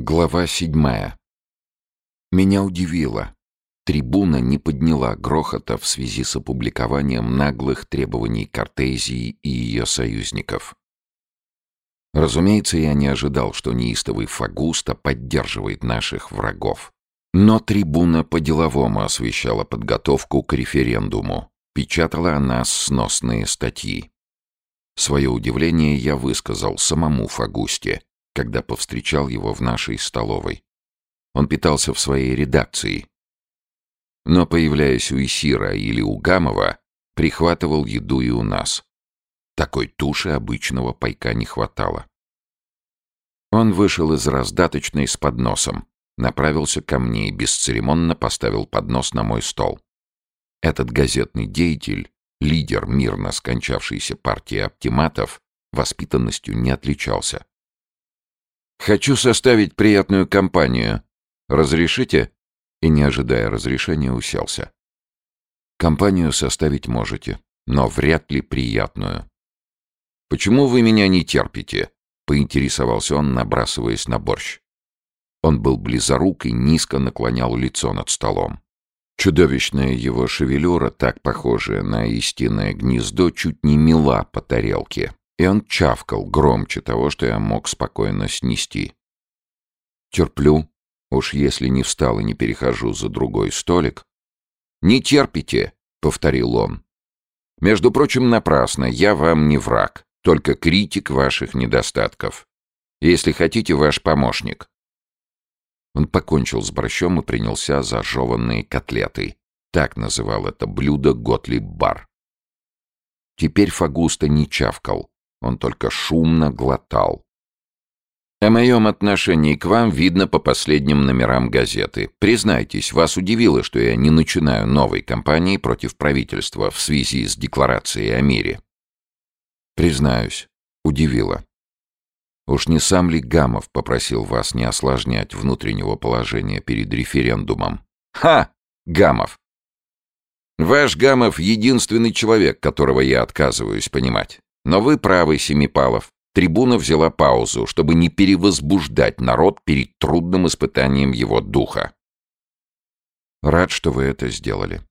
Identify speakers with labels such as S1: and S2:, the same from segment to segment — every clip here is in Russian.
S1: Глава седьмая. Меня удивило. Трибуна не подняла грохота в связи с опубликованием наглых требований Кортезии и ее союзников. Разумеется, я не ожидал, что неистовый Фагуста поддерживает наших врагов. Но трибуна по-деловому освещала подготовку к референдуму. Печатала она сносные статьи. Свое удивление я высказал самому Фагусте, когда повстречал его в нашей столовой. Он питался в своей редакции. Но, появляясь у Исира или у Гамова, прихватывал еду и у нас. Такой туши обычного пайка не хватало. Он вышел из раздаточной с подносом, направился ко мне и бесцеремонно поставил поднос на мой стол. Этот газетный деятель лидер мирно скончавшейся партии оптиматов, воспитанностью не отличался. «Хочу составить приятную компанию. Разрешите?» И, не ожидая разрешения, уселся. «Компанию составить можете, но вряд ли приятную». «Почему вы меня не терпите?» — поинтересовался он, набрасываясь на борщ. Он был близорук и низко наклонял лицо над столом. Чудовищная его шевелюра, так похожая на истинное гнездо, чуть не мела по тарелке, и он чавкал громче того, что я мог спокойно снести. Терплю, уж если не встал и не перехожу за другой столик. «Не терпите», — повторил он. «Между прочим, напрасно, я вам не враг, только критик ваших недостатков. Если хотите, ваш помощник. Он покончил с борщом и принялся за жеванные котлеты. Так называл это блюдо Готлиб Бар. Теперь Фагуста не чавкал, он только шумно глотал. О моем отношении к вам видно по последним номерам газеты. Признайтесь, вас удивило, что я не начинаю новой кампании против правительства в связи с декларацией о мире? Признаюсь, удивило. Уж не сам ли Гамов попросил вас не осложнять внутреннего положения перед референдумом? Ха! Гамов! Ваш Гамов — единственный человек, которого я отказываюсь понимать. Но вы правы, Семипалов. Трибуна взяла паузу, чтобы не перевозбуждать народ перед трудным испытанием его духа. Рад, что вы это сделали.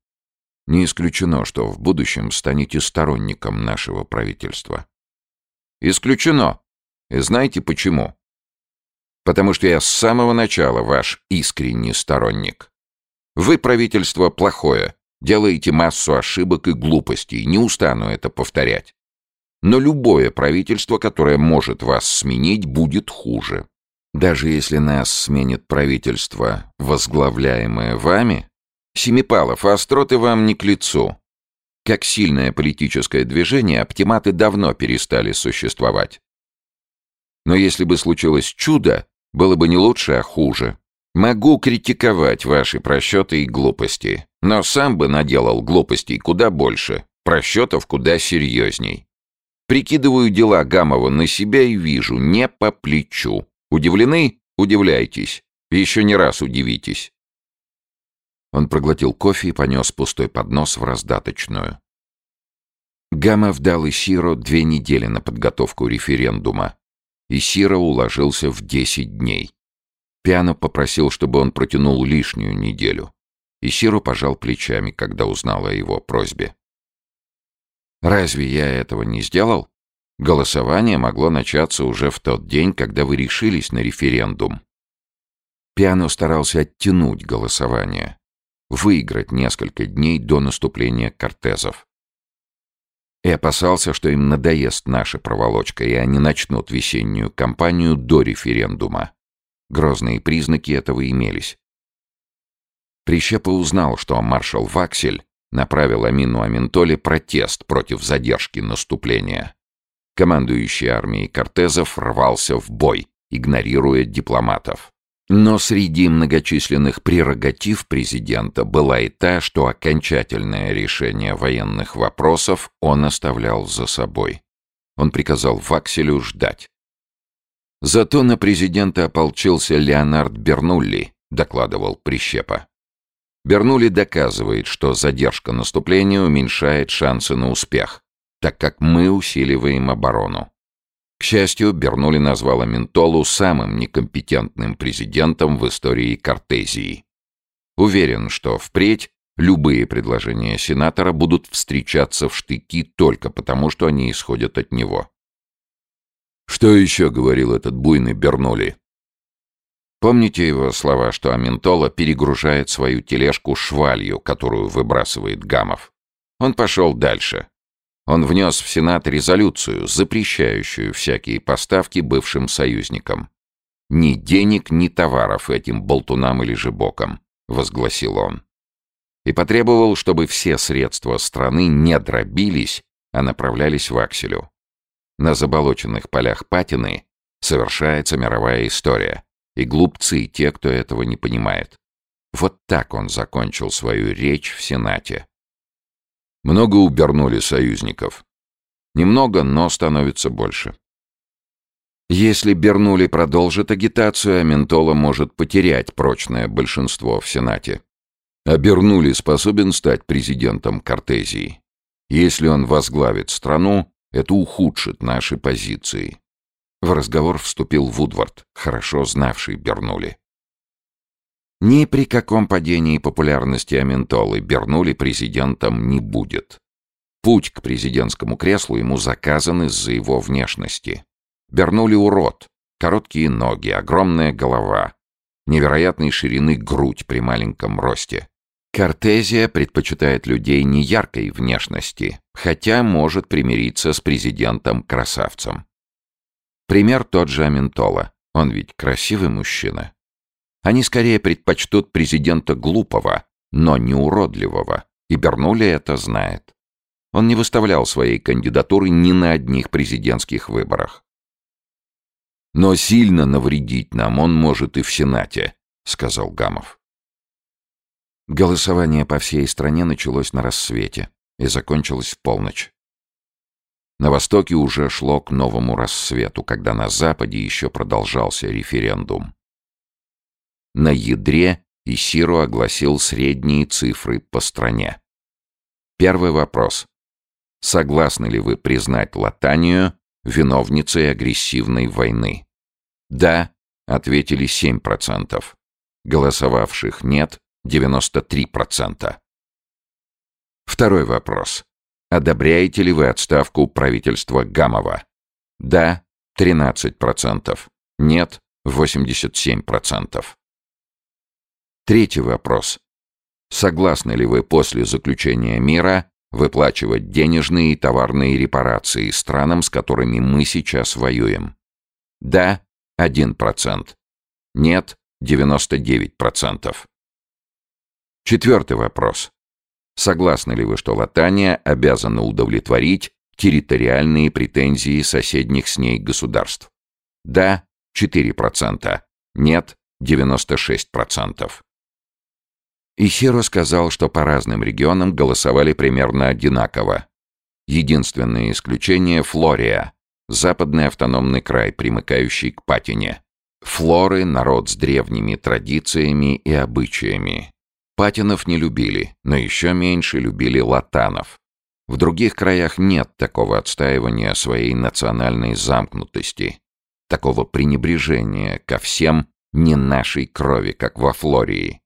S1: Не исключено, что в будущем станете сторонником нашего правительства. Исключено. И знаете почему? Потому что я с самого начала ваш искренний сторонник. Вы правительство плохое, делаете массу ошибок и глупостей, не устану это повторять. Но любое правительство, которое может вас сменить, будет хуже. Даже если нас сменит правительство, возглавляемое вами, Семипалов, остроты вам не к лицу. Как сильное политическое движение, оптиматы давно перестали существовать. Но если бы случилось чудо, было бы не лучше, а хуже. Могу критиковать ваши просчеты и глупости, но сам бы наделал глупостей куда больше, просчетов куда серьезней. Прикидываю дела Гамова на себя и вижу, не по плечу. Удивлены? Удивляйтесь. Еще не раз удивитесь. Он проглотил кофе и понес пустой поднос в раздаточную. Гамов дал Исиро две недели на подготовку референдума и Сира уложился в десять дней. Пиано попросил, чтобы он протянул лишнюю неделю. И Сиру пожал плечами, когда узнал о его просьбе. «Разве я этого не сделал? Голосование могло начаться уже в тот день, когда вы решились на референдум». Пиано старался оттянуть голосование, выиграть несколько дней до наступления кортезов и опасался, что им надоест наша проволочка, и они начнут весеннюю кампанию до референдума. Грозные признаки этого имелись. Прищепа узнал, что маршал Ваксель направил Амину Аминтоле протест против задержки наступления. Командующий армией Кортезов рвался в бой, игнорируя дипломатов. Но среди многочисленных прерогатив президента была и та, что окончательное решение военных вопросов он оставлял за собой. Он приказал Вакселю ждать. Зато на президента ополчился Леонард Бернулли, докладывал Прищепа. Бернулли доказывает, что задержка наступления уменьшает шансы на успех, так как мы усиливаем оборону. К счастью, Бернули назвал Аментолу самым некомпетентным президентом в истории Кортезии. Уверен, что впредь любые предложения сенатора будут встречаться в штыки только потому, что они исходят от него. Что еще говорил этот буйный Бернули? Помните его слова, что Аментола перегружает свою тележку швалью, которую выбрасывает Гамов? Он пошел дальше. Он внес в Сенат резолюцию, запрещающую всякие поставки бывшим союзникам. «Ни денег, ни товаров этим болтунам или жебокам», — возгласил он. И потребовал, чтобы все средства страны не дробились, а направлялись в Акселю. На заболоченных полях Патины совершается мировая история — и глупцы те, кто этого не понимает. Вот так он закончил свою речь в Сенате. Много убернули союзников. Немного, но становится больше. Если Бернули продолжит агитацию, Аментола может потерять прочное большинство в Сенате. А Бернули способен стать президентом Кортезии. Если он возглавит страну, это ухудшит наши позиции. В разговор вступил Вудвард, хорошо знавший Бернули. Ни при каком падении популярности Аментолы Бернули президентом не будет. Путь к президентскому креслу ему заказан из-за его внешности. Бернули урод, короткие ноги, огромная голова, невероятной ширины грудь при маленьком росте. Кортезия предпочитает людей неяркой внешности, хотя может примириться с президентом-красавцем. Пример тот же Аментола. Он ведь красивый мужчина. Они скорее предпочтут президента глупого, но не уродливого, и Бернули это знает. Он не выставлял своей кандидатуры ни на одних президентских выборах. «Но сильно навредить нам он может и в Сенате», — сказал Гамов. Голосование по всей стране началось на рассвете и закончилось в полночь. На востоке уже шло к новому рассвету, когда на западе еще продолжался референдум. На ядре Исиру огласил средние цифры по стране. Первый вопрос. Согласны ли вы признать Латанию виновницей агрессивной войны? «Да», — ответили 7%. Голосовавших «нет» — 93%. Второй вопрос. Одобряете ли вы отставку правительства Гамова? Да, 13%. Нет, 87%. Третий вопрос. Согласны ли вы после заключения мира выплачивать денежные и товарные репарации странам, с которыми мы сейчас воюем? Да, 1%. Нет, 99%. Четвертый вопрос. Согласны ли вы, что Латания обязана удовлетворить территориальные претензии соседних с ней государств? Да, 4%. Нет, 96%. Исиро сказал, что по разным регионам голосовали примерно одинаково. Единственное исключение — Флория, западный автономный край, примыкающий к Патине. Флоры — народ с древними традициями и обычаями. Патинов не любили, но еще меньше любили латанов. В других краях нет такого отстаивания своей национальной замкнутости, такого пренебрежения ко всем не нашей крови, как во Флории.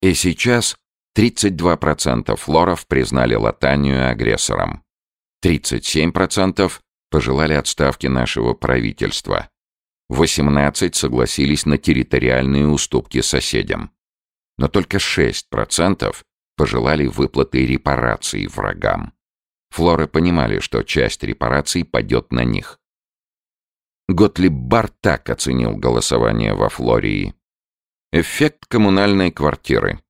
S1: И сейчас 32% флоров признали Латанию агрессором. 37% пожелали отставки нашего правительства. 18 согласились на территориальные уступки соседям но только 6% пожелали выплаты репараций врагам. Флоры понимали, что часть репараций падет на них. Готлиб Бар так оценил голосование во Флории. Эффект коммунальной квартиры.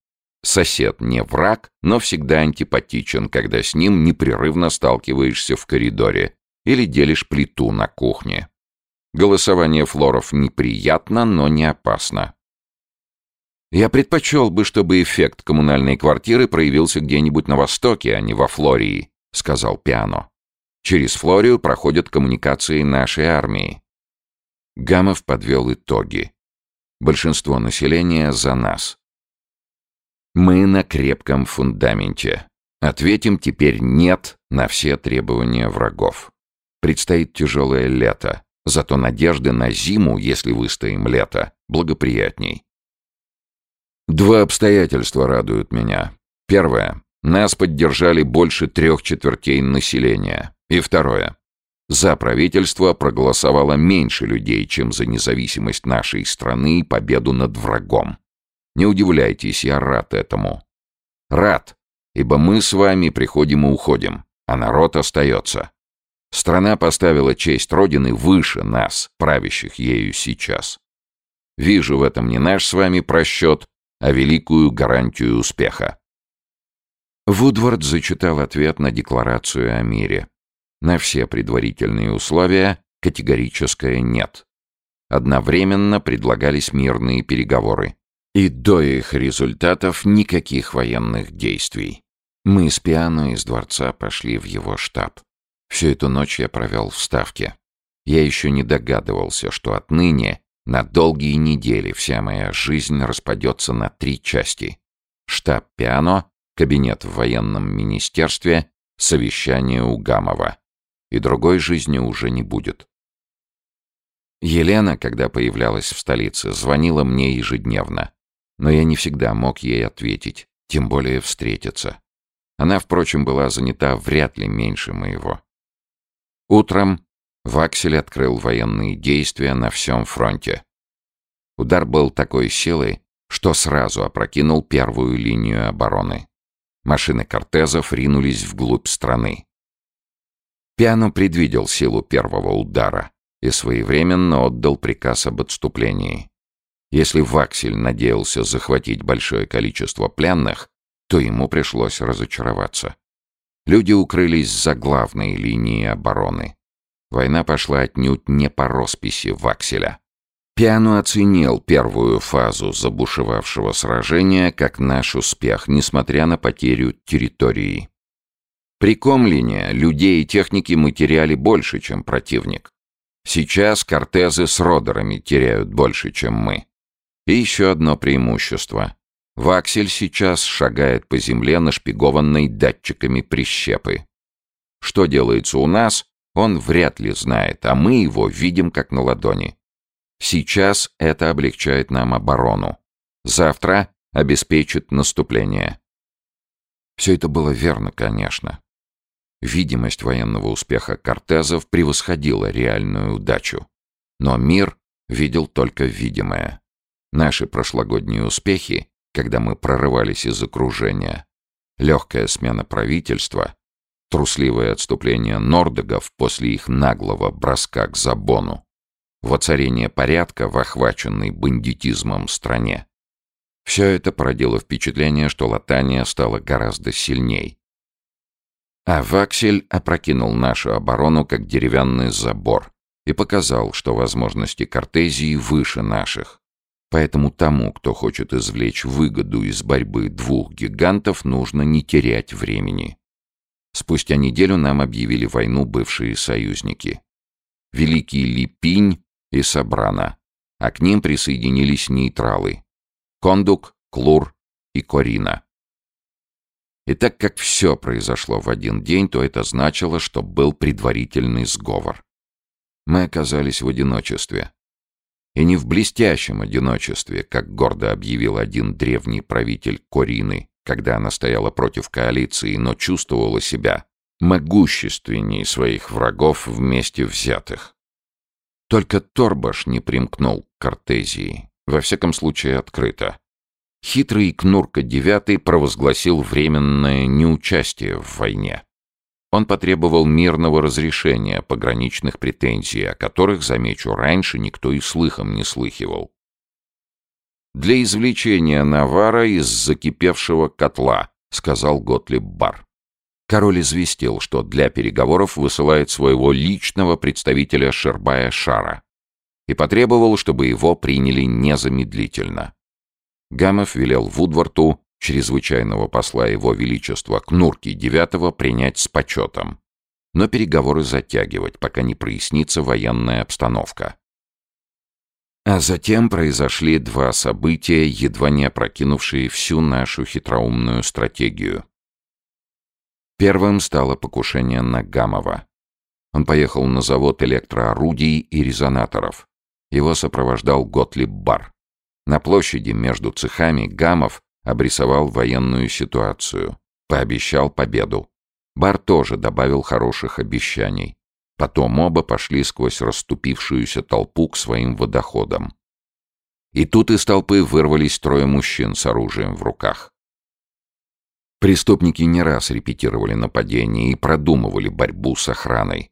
S1: Сосед не враг, но всегда антипатичен, когда с ним непрерывно сталкиваешься в коридоре или делишь плиту на кухне. Голосование флоров неприятно, но не опасно. Я предпочел бы, чтобы эффект коммунальной квартиры проявился где-нибудь на Востоке, а не во Флории, сказал Пиано. Через Флорию проходят коммуникации нашей армии. Гамов подвел итоги. Большинство населения за нас. Мы на крепком фундаменте. Ответим теперь «нет» на все требования врагов. Предстоит тяжелое лето, зато надежды на зиму, если выстоим лето, благоприятней. Два обстоятельства радуют меня. Первое. Нас поддержали больше трех четвертей населения. И второе. За правительство проголосовало меньше людей, чем за независимость нашей страны и победу над врагом. Не удивляйтесь, я рад этому. Рад, ибо мы с вами приходим и уходим, а народ остается. Страна поставила честь Родины выше нас, правящих ею сейчас. Вижу в этом не наш с вами просчет, а великую гарантию успеха. Вудвард зачитал ответ на декларацию о мире. На все предварительные условия категорическое «нет». Одновременно предлагались мирные переговоры. И до их результатов никаких военных действий. Мы с Пиано из дворца пошли в его штаб. Всю эту ночь я провел в Ставке. Я еще не догадывался, что отныне на долгие недели вся моя жизнь распадется на три части. Штаб Пиано, кабинет в военном министерстве, совещание у Гамова и другой жизни уже не будет. Елена, когда появлялась в столице, звонила мне ежедневно, но я не всегда мог ей ответить, тем более встретиться. Она, впрочем, была занята вряд ли меньше моего. Утром Ваксель открыл военные действия на всем фронте. Удар был такой силой, что сразу опрокинул первую линию обороны. Машины кортезов ринулись вглубь страны. Пиано предвидел силу первого удара и своевременно отдал приказ об отступлении. Если Ваксель надеялся захватить большое количество пленных, то ему пришлось разочароваться. Люди укрылись за главной линией обороны. Война пошла отнюдь не по росписи Вакселя. Пиано оценил первую фазу забушевавшего сражения как наш успех, несмотря на потерю территории. При Комлине людей и техники мы теряли больше, чем противник. Сейчас кортезы с родерами теряют больше, чем мы. И еще одно преимущество. Ваксель сейчас шагает по земле, нашпигованной датчиками прищепы. Что делается у нас, он вряд ли знает, а мы его видим как на ладони. Сейчас это облегчает нам оборону. Завтра обеспечит наступление. Все это было верно, конечно. Видимость военного успеха кортезов превосходила реальную удачу. Но мир видел только видимое. Наши прошлогодние успехи, когда мы прорывались из окружения, легкая смена правительства, трусливое отступление нордегов после их наглого броска к Забону, воцарение порядка в охваченной бандитизмом стране. Все это породило впечатление, что Латания стала гораздо сильней, а Ваксель опрокинул нашу оборону как деревянный забор и показал, что возможности Кортезии выше наших. Поэтому тому, кто хочет извлечь выгоду из борьбы двух гигантов, нужно не терять времени. Спустя неделю нам объявили войну бывшие союзники. Великий Липинь и Сабрана, а к ним присоединились нейтралы. Кондук, Клур и Корина. И так как все произошло в один день, то это значило, что был предварительный сговор. Мы оказались в одиночестве. И не в блестящем одиночестве, как гордо объявил один древний правитель Корины, когда она стояла против коалиции, но чувствовала себя могущественнее своих врагов вместе взятых. Только Торбаш не примкнул к Кортезии, во всяком случае открыто. Хитрый Кнурка девятый провозгласил временное неучастие в войне. Он потребовал мирного разрешения пограничных претензий, о которых, замечу, раньше никто и слыхом не слыхивал. «Для извлечения Навара из закипевшего котла», — сказал Готлиб Бар. Король известил, что для переговоров высылает своего личного представителя Шербая Шара и потребовал, чтобы его приняли незамедлительно. Гамов велел Вудварту, чрезвычайного посла его величества Кнурки девятого принять с почетом, но переговоры затягивать, пока не прояснится военная обстановка. А затем произошли два события, едва не опрокинувшие всю нашу хитроумную стратегию. Первым стало покушение на Гамова. Он поехал на завод электроорудий и резонаторов. Его сопровождал Готлиб Бар. На площади между цехами Гамов обрисовал военную ситуацию. Пообещал победу. Бар тоже добавил хороших обещаний. Потом оба пошли сквозь расступившуюся толпу к своим водоходам. И тут из толпы вырвались трое мужчин с оружием в руках. Преступники не раз репетировали нападение и продумывали борьбу с охраной.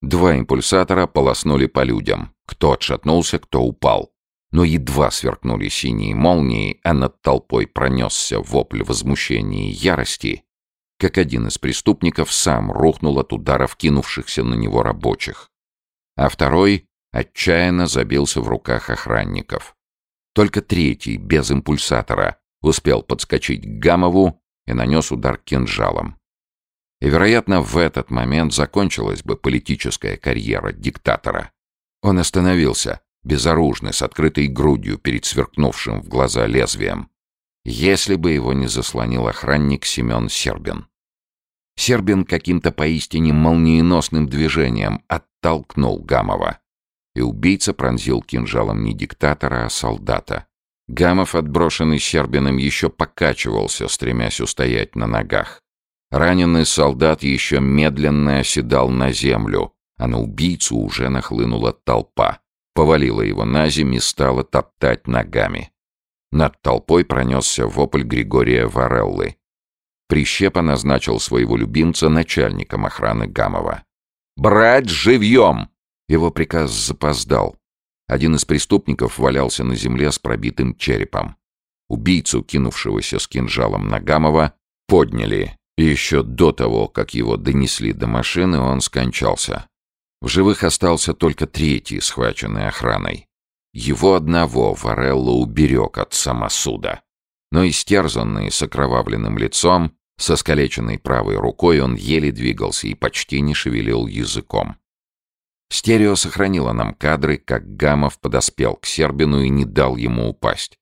S1: Два импульсатора полоснули по людям. Кто отшатнулся, кто упал. Но едва сверкнули синие молнии, а над толпой пронесся вопль возмущения и ярости, как один из преступников сам рухнул от ударов кинувшихся на него рабочих. А второй отчаянно забился в руках охранников. Только третий, без импульсатора, успел подскочить к Гамову и нанес удар кинжалом. И, вероятно, в этот момент закончилась бы политическая карьера диктатора. Он остановился, безоружный, с открытой грудью перед сверкнувшим в глаза лезвием, если бы его не заслонил охранник Семен Сербин. Сербин каким-то поистине молниеносным движением оттолкнул Гамова, и убийца пронзил кинжалом не диктатора, а солдата. Гамов, отброшенный Сербиным, еще покачивался, стремясь устоять на ногах. Раненый солдат еще медленно оседал на землю, а на убийцу уже нахлынула толпа. Повалила его на земь и стала топтать ногами. Над толпой пронесся вопль Григория Вареллы. Прищепа назначил своего любимца начальником охраны Гамова. «Брать живьем!» Его приказ запоздал. Один из преступников валялся на земле с пробитым черепом. Убийцу, кинувшегося с кинжалом на Гамова, подняли и еще до того, как его донесли до машины, он скончался. В живых остался только третий, схваченный охраной. Его одного Варелло уберег от самосуда. Но истерзанный, с окровавленным лицом, со скалеченной правой рукой он еле двигался и почти не шевелил языком. Стерео сохранило нам кадры, как Гамов подоспел к Сербину и не дал ему упасть.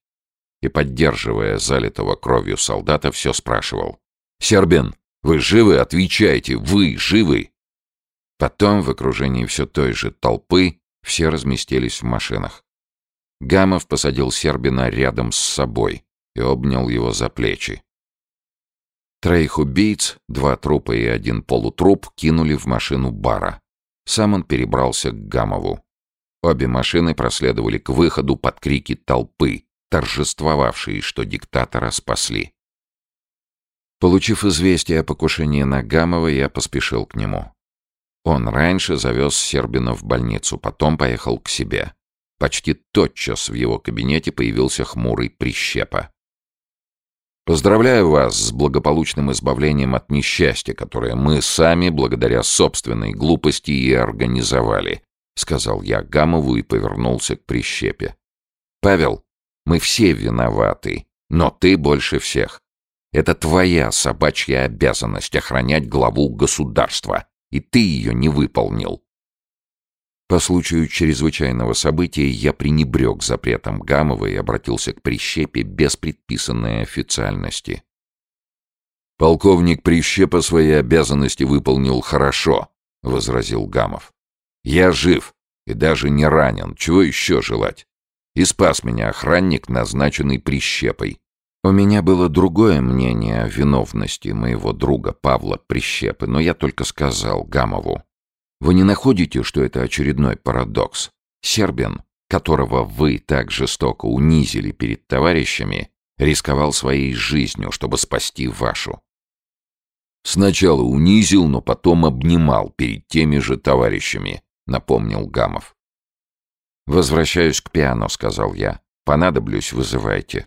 S1: И, поддерживая залитого кровью солдата, все спрашивал. «Сербин, вы живы? Отвечайте! Вы живы?» Потом, в окружении все той же толпы, все разместились в машинах. Гамов посадил Сербина рядом с собой и обнял его за плечи. Троих убийц, два трупа и один полутруп, кинули в машину бара. Сам он перебрался к Гамову. Обе машины проследовали к выходу под крики толпы, торжествовавшие, что диктатора спасли. Получив известие о покушении на Гамова, я поспешил к нему. Он раньше завез Сербина в больницу, потом поехал к себе. Почти тотчас в его кабинете появился хмурый прищепа. «Поздравляю вас с благополучным избавлением от несчастья, которое мы сами, благодаря собственной глупости, и организовали», — сказал я Гамову и повернулся к прищепе. «Павел, мы все виноваты, но ты больше всех. Это твоя собачья обязанность охранять главу государства, и ты ее не выполнил. По случаю чрезвычайного события я пренебрег запретом Гамова и обратился к Прищепе без предписанной официальности. «Полковник Прищепа свои обязанности выполнил хорошо», — возразил Гамов. «Я жив и даже не ранен. Чего еще желать? И спас меня охранник, назначенный Прищепой. У меня было другое мнение о виновности моего друга Павла Прищепы, но я только сказал Гамову. Вы не находите, что это очередной парадокс? Сербин, которого вы так жестоко унизили перед товарищами, рисковал своей жизнью, чтобы спасти вашу. Сначала унизил, но потом обнимал перед теми же товарищами, напомнил Гамов. «Возвращаюсь к пиано», — сказал я. «Понадоблюсь, вызывайте».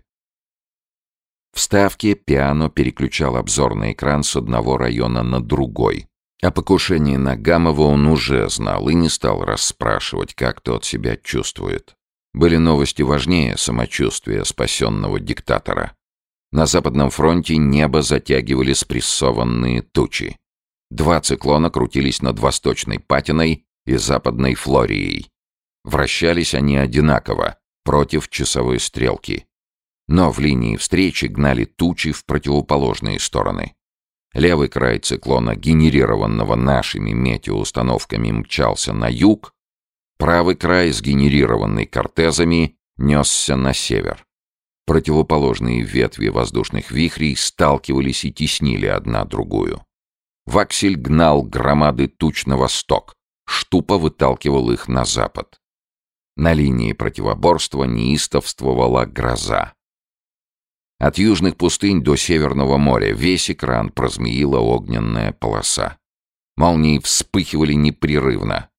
S1: В ставке пиано переключал обзорный экран с одного района на другой. О покушении на Гамова он уже знал и не стал расспрашивать, как тот себя чувствует. Были новости важнее самочувствия спасенного диктатора. На Западном фронте небо затягивали спрессованные тучи. Два циклона крутились над Восточной Патиной и Западной Флорией. Вращались они одинаково, против часовой стрелки но в линии встречи гнали тучи в противоположные стороны. Левый край циклона, генерированного нашими метеоустановками, мчался на юг, правый край, сгенерированный кортезами, несся на север. Противоположные ветви воздушных вихрей сталкивались и теснили одна другую. Ваксель гнал громады туч на восток, Штупа выталкивал их на запад. На линии противоборства неистовствовала гроза. От южных пустынь до Северного моря весь экран прозмеила огненная полоса. Молнии вспыхивали непрерывно.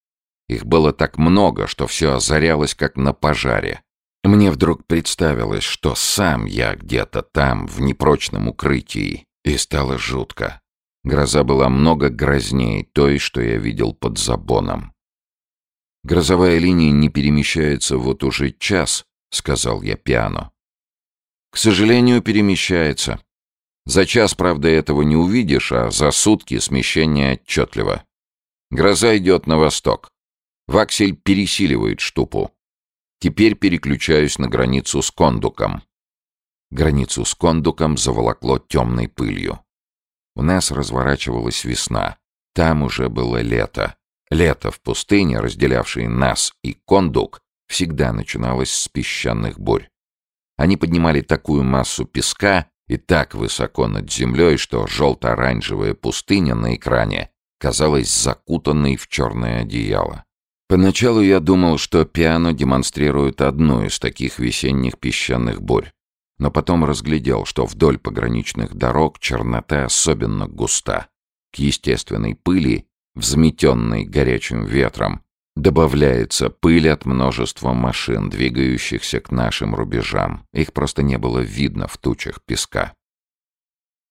S1: Их было так много, что все озарялось, как на пожаре. Мне вдруг представилось, что сам я где-то там, в непрочном укрытии, и стало жутко. Гроза была много грознее той, что я видел под забоном. «Грозовая линия не перемещается вот уже час», — сказал я пиано. «К сожалению, перемещается. За час, правда, этого не увидишь, а за сутки смещение отчетливо. Гроза идет на восток. Ваксель пересиливает штупу. Теперь переключаюсь на границу с кондуком». Границу с кондуком заволокло темной пылью. У нас разворачивалась весна. Там уже было лето. Лето в пустыне, разделявшей нас и кондук, всегда начиналось с песчаных бурь. Они поднимали такую массу песка и так высоко над землей, что желто-оранжевая пустыня на экране казалась закутанной в черное одеяло. Поначалу я думал, что пиано демонстрирует одну из таких весенних песчаных бурь но потом разглядел, что вдоль пограничных дорог чернота особенно густа. К естественной пыли, взметенной горячим ветром, добавляется пыль от множества машин, двигающихся к нашим рубежам. Их просто не было видно в тучах песка.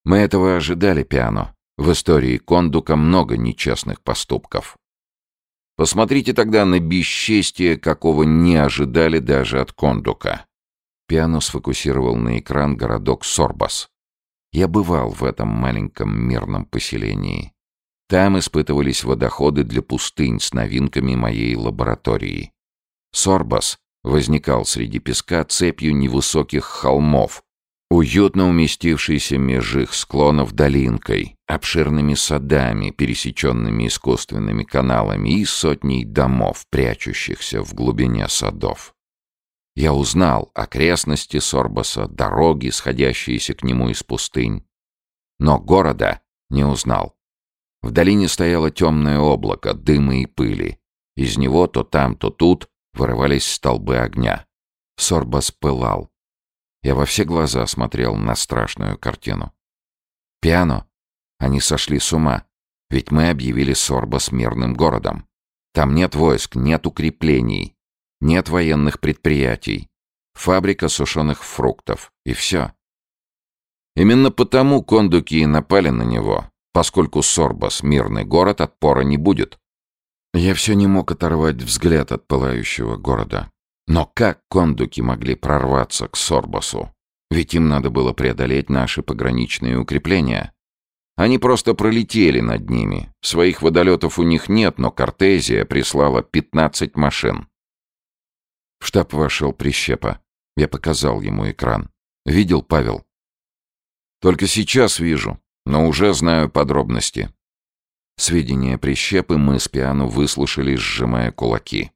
S1: Мы этого ожидали, Пиано. В истории Кондука много нечестных поступков. Посмотрите тогда на бесчестие, какого не ожидали даже от Кондука. Пиано сфокусировал на экран городок Сорбас. Я бывал в этом маленьком мирном поселении. Там испытывались водоходы для пустынь с новинками моей лаборатории. Сорбас возникал среди песка цепью невысоких холмов, уютно уместившийся меж их склонов долинкой, обширными садами, пересеченными искусственными каналами и сотней домов, прячущихся в глубине садов. Я узнал окрестности Сорбаса, дороги, сходящиеся к нему из пустынь. Но города не узнал. В долине стояло темное облако, дыма и пыли. Из него то там, то тут вырывались столбы огня. Сорбас пылал. Я во все глаза смотрел на страшную картину. Пиано. Они сошли с ума. Ведь мы объявили Сорбас мирным городом. Там нет войск, нет укреплений, нет военных предприятий. Фабрика сушеных фруктов. И все. Именно потому кондуки и напали на него, поскольку Сорбас, мирный город, отпора не будет. Я все не мог оторвать взгляд от пылающего города. Но как кондуки могли прорваться к Сорбасу? Ведь им надо было преодолеть наши пограничные укрепления. Они просто пролетели над ними. Своих водолетов у них нет, но Кортезия прислала 15 машин. В штаб вошел Прищепа. Я показал ему экран. Видел, Павел? Только сейчас вижу, но уже знаю подробности. Сведения Прищепы мы с Пиану выслушали, сжимая кулаки.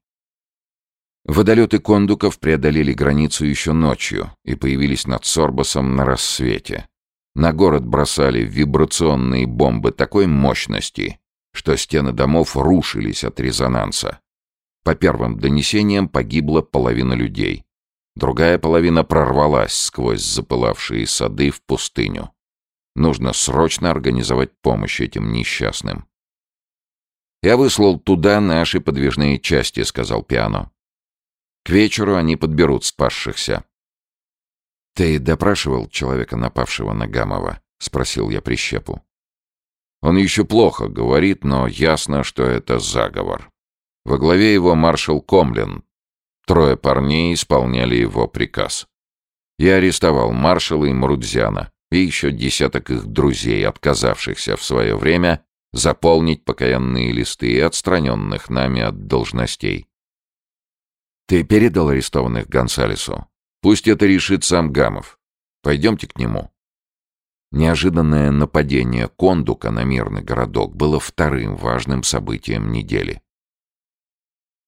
S1: Водолеты кондуков преодолели границу еще ночью и появились над Сорбосом на рассвете. На город бросали вибрационные бомбы такой мощности, что стены домов рушились от резонанса. По первым донесениям погибла половина людей. Другая половина прорвалась сквозь запылавшие сады в пустыню. Нужно срочно организовать помощь этим несчастным. «Я выслал туда наши подвижные части», — сказал Пиано. «К вечеру они подберут спасшихся». «Ты допрашивал человека, напавшего на Гамова?» — спросил я прищепу. «Он еще плохо говорит, но ясно, что это заговор. Во главе его маршал Комлин. Трое парней исполняли его приказ. Я арестовал маршала и Мрудзяна и еще десяток их друзей, отказавшихся в свое время заполнить покаянные листы и отстраненных нами от должностей. Ты передал арестованных Гонсалесу? Пусть это решит сам Гамов. Пойдемте к нему. Неожиданное нападение Кондука на мирный городок было вторым важным событием недели.